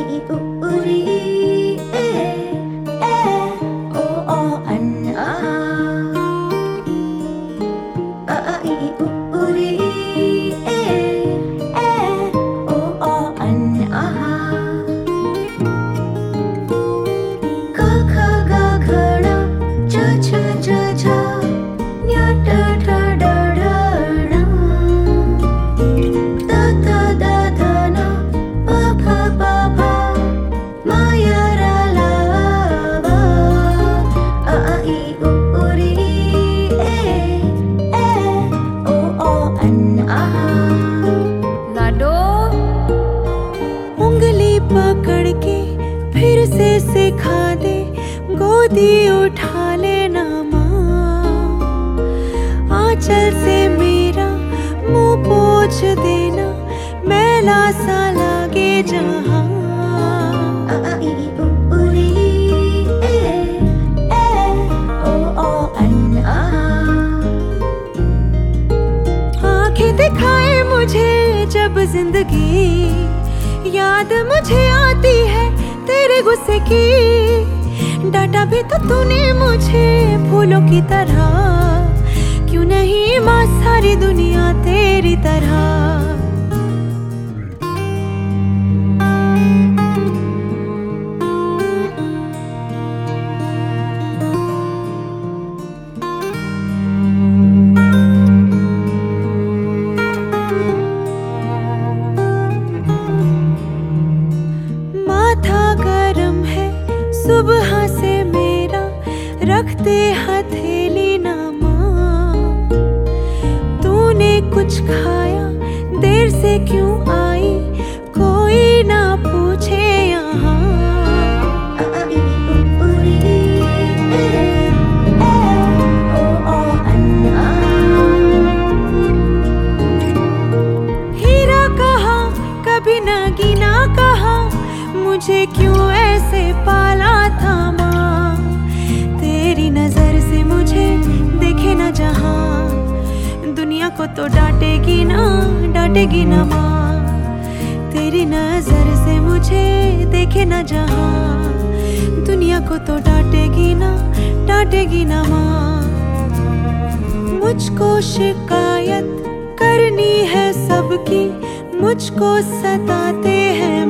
itu. सिखा दे, गोदी उठा लेना माँ। आंचल से मेरा मुँह पोछ देना, मैला सा लागे जहाँ। दिखाए मुझे जब ज़िंदगी, याद मुझे तेरे गुस्से की। डाटा भी तो तूने मुझे फूलों की तरह। क्यों नहीं माँ सारी दुनिया तेरी तरह? हथेली ना माँ। तूने कुछ खाया को तो डांटेगी ना डांटेगी ना माँ। तेरी नज़र से मुझे देखे ना जहा। दुनिया को तो डांटेगी ना डांटेगी ना माँ। मुझको शिकायत करनी है सबकी, मुझको सताते हैं